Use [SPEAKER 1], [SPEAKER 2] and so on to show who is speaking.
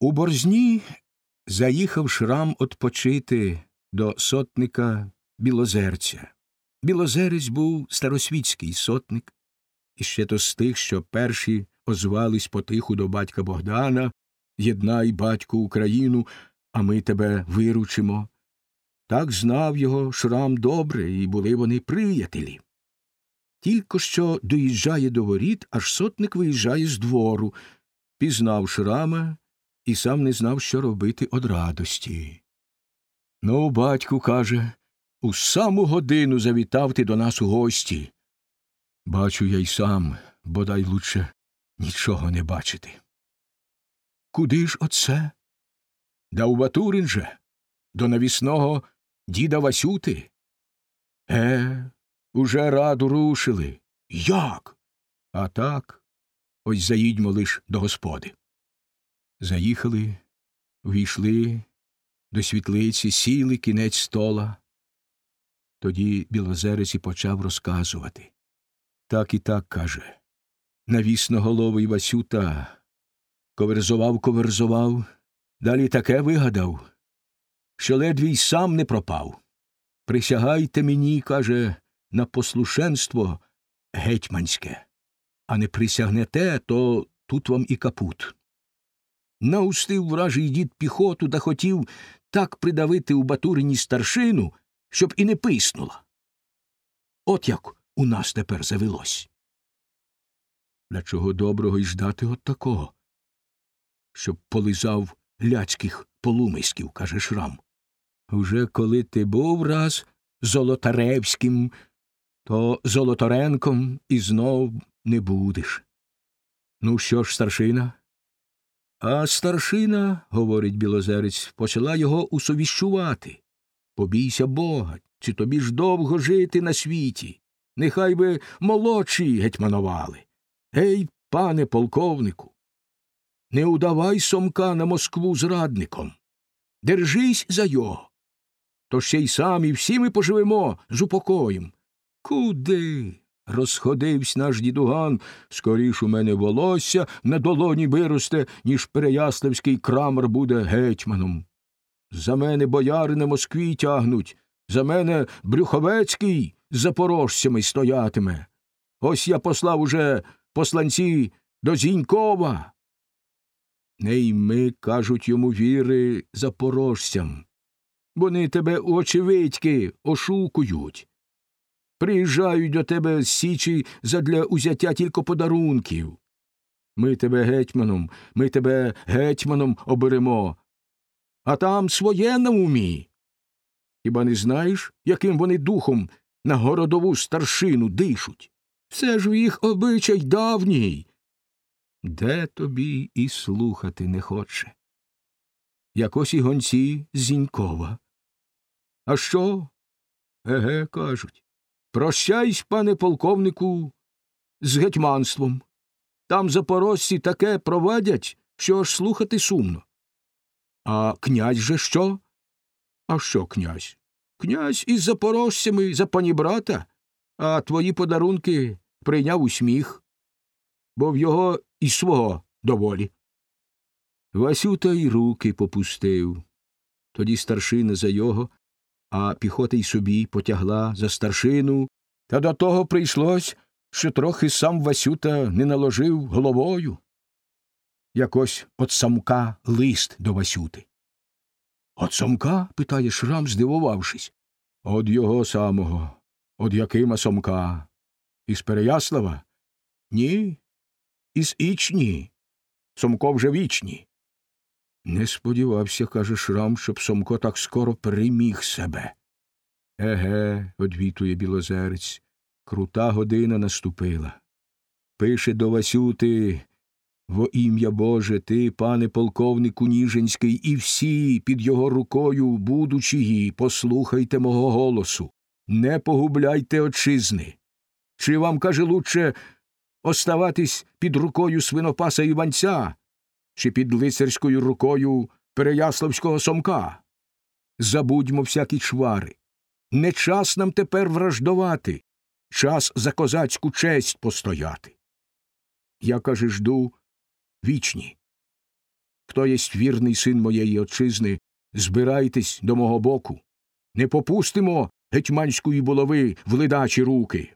[SPEAKER 1] У борзні заїхав шрам отпочити до сотника Білозерця. Білозерець був старосвітський сотник, і ще то з тих, що перші озвались потиху до батька Богдана Єднай, батьку, Україну, а ми тебе виручимо. Так знав його шрам добре, і були вони приятелі. Тільки що доїжджає до воріт, аж сотник виїжджає з двору, пізнав шрама і сам не знав, що робити од радості. Ну, батьку, каже, у саму годину завітав ти до нас у гості. Бачу я й сам, бодай лучше нічого не бачити. Куди ж оце? Да у Батурин же, до навісного діда Васюти. Е, уже раду рушили. Як? А так, ось заїдьмо лиш до господи. Заїхали, війшли до світлиці, сіли кінець стола. Тоді білозерець і почав розказувати. Так і так каже. Навісноголовий Васюта коверзував, коверзував, далі таке вигадав, що ледве й сам не пропав. Присягайте мені, каже, на послушенство гетьманське, а не присягнете, то тут вам і капут. Наустив вражий дід піхоту та хотів так придавити у Батурині старшину, щоб і не писнула. От як у нас тепер завелось. Для чого доброго й ждати от такого, щоб полизав ляцьких полумиськів, каже Шрам. Уже коли ти був раз Золотаревським, то Золоторенком і знов не будеш. Ну що ж, старшина? А старшина, говорить білозерець, почала його усовіщувати. Побійся бога, чи тобі ж довго жити на світі? Нехай би молодші гетьманували. Гей, пане полковнику, не удавай сомка на Москву зрадником. Держись за його. То ще й самі всі ми поживемо з упокоєм. Куди? Розходився наш дідуган, скоріш у мене волосся на долоні виросте, ніж Переяславський крамер буде гетьманом. За мене бояри на Москві тягнуть, за мене Брюховецький з запорожцями стоятиме. Ось я послав уже посланці до Зінькова. Не й ми, кажуть йому віри запорожцям. Вони тебе очевидьки ошукують. Приїжджають до тебе з Січі задля узяття тільки подарунків. Ми тебе гетьманом, ми тебе гетьманом оберемо, а там своє на умі. Хіба не знаєш, яким вони духом на городову старшину дишуть? Це ж в їх обичай давній. Де тобі і слухати не хоче. Якось і гонці Зінькова. А що? Еге, кажуть. Прощайсь, пане полковнику, з гетьманством. Там запорожці таке провадять, що аж слухати сумно. А князь же що? А що князь? Князь із запорожцями за панібрата, а твої подарунки прийняв у сміх, бо в його і свого доволі. Васюта й руки попустив. Тоді старшина за його, а піхота й собі потягла за старшину, та до того прийшлось, що трохи сам Васюта не наложив головою. Якось от самка лист до Васюти. От самка? питає Шрам, здивувавшись. От його самого. От Якима Сомка. Із Переяслава? Ні. Із Ічні. Сомко вже вічні. Не сподівався, каже Шрам, щоб Сомко так скоро переміг себе. Еге, одвітує білозерець, крута година наступила. Пише до Васюти во ім'я Боже, ти, пане полковнику Ніжинський, і всі під його рукою, будучі, послухайте мого голосу. Не погубляйте отчизни. Чи вам, каже, лучше оставатись під рукою свинопаса Іванця, чи під лицарською рукою Переяславського сомка? Забудьмо всякі чвари. Не час нам тепер враждувати, час за козацьку честь постояти. Я, каже, жду вічні. хто єсть вірний син моєї отчизни, збирайтесь до мого боку. Не попустимо гетьманської булави в ледачі руки.